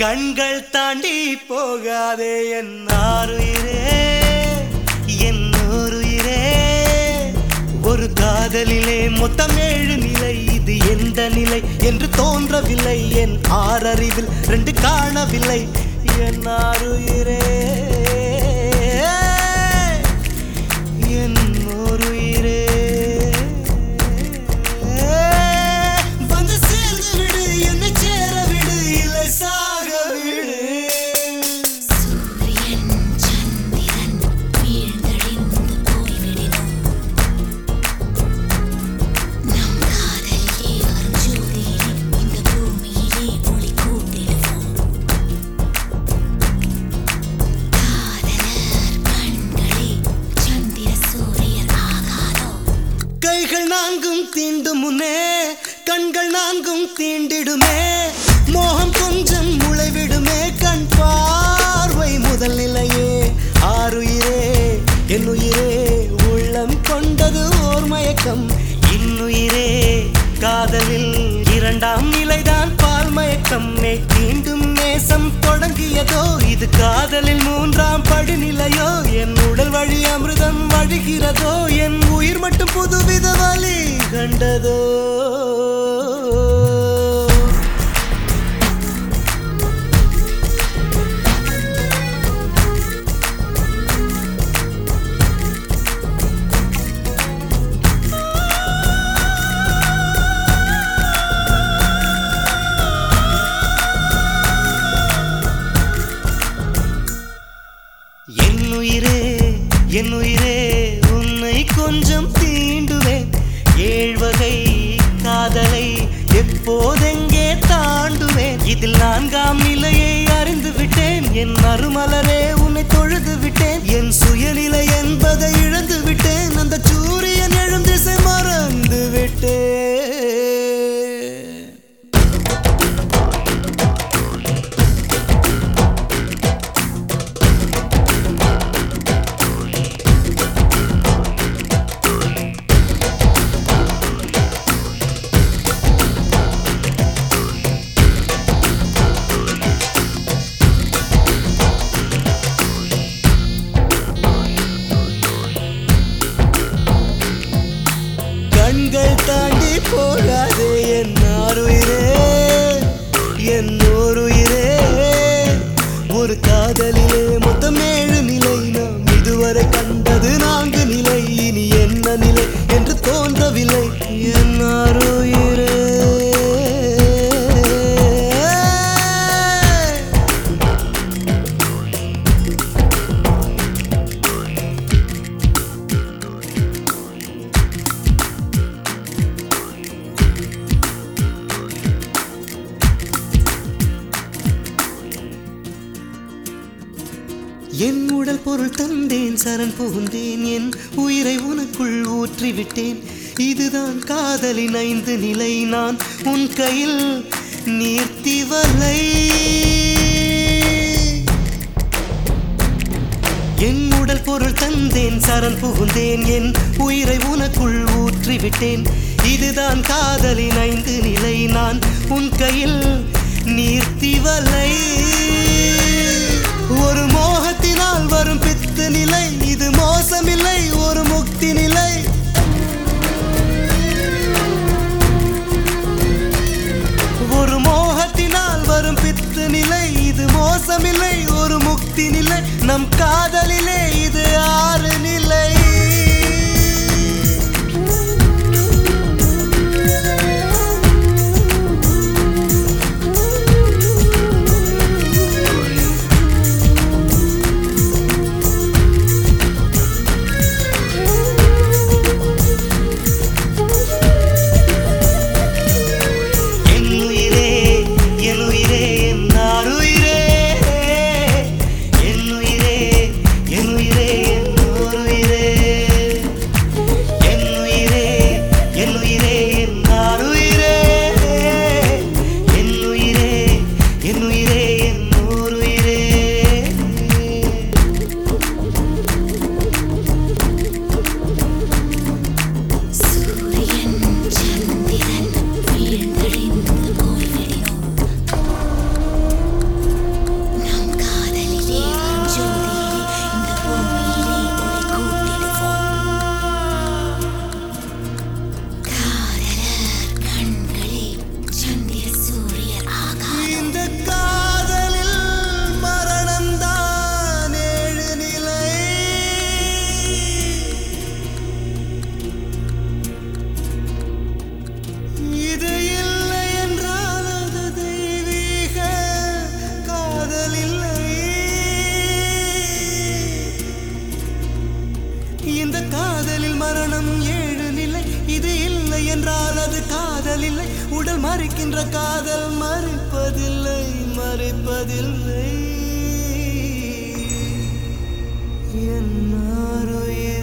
கண்கள் தாண்டி போகாதே என் ஆறுயிரே என் நூறுயிரே. ஒரு காதலிலே மொத்தம் ஏழு நிலை இது எந்த நிலை என்று தோன்றவில்லை. என் ஆறறிவில் ரெண்டு காணவில்லை. என் ஆறுயிரே. நான்கும் முன்னே கண்கள் நான்கும் தீண்டிடுமே. மோகம் கொஞ்சம் முளைவிடுமே. கண் பார்வை முதல் நிலையே. ஆறுயிரே என்னுயிரே உள்ளம் கொண்டது ஓர் மயக்கம். இன்னுயிரே காதலில் இரண்டாம் நிலைதான் பால் மயக்கம். தீண்டும் நேசம் தொடங்கியதோ இது காதலில் மூன்றாம் படிநிலையோ. என் உடல் வழி அமிர்தம் வழிகிறதோ. கண்டதோ என் உயிரே என் உயிரே இதில் நான்காம் நிலையை அறிந்து விட்டேன் என் மறுமலரே உன்னை தொழுது விட்டேன் என் சுயநிலை தோன்றவில்லை என் ஆறுயிரே என் உடல் பொருள் தந்தேன் சரண் புகுந்தேன் என் உயிரை உனக்குள் ஊற்றிவிட்டேன். இதுதான் காதலின் ஐந்து நிலை. நான் உன் கையில் நீர்த்திவலை என் உடல் பொருள் தந்தேன் சரண் புகுந்தேன் என் உயிரை உனக்குள் ஊற்றிவிட்டேன். இதுதான் காதலின் ஐந்து நிலை. நான் உன் கையில் நீர்த்திவலை ஒரு மோகத்தினால் வரும் பித்து நிலை. இது மோசமில்லை ஒரு இது ஒரு முக்தி நிலை. நம் காதலிலே உடல் மறிக்கின்ற காதல் மறிப்பதில்லை மறிப்பதில்லை. என் ஆரோயே.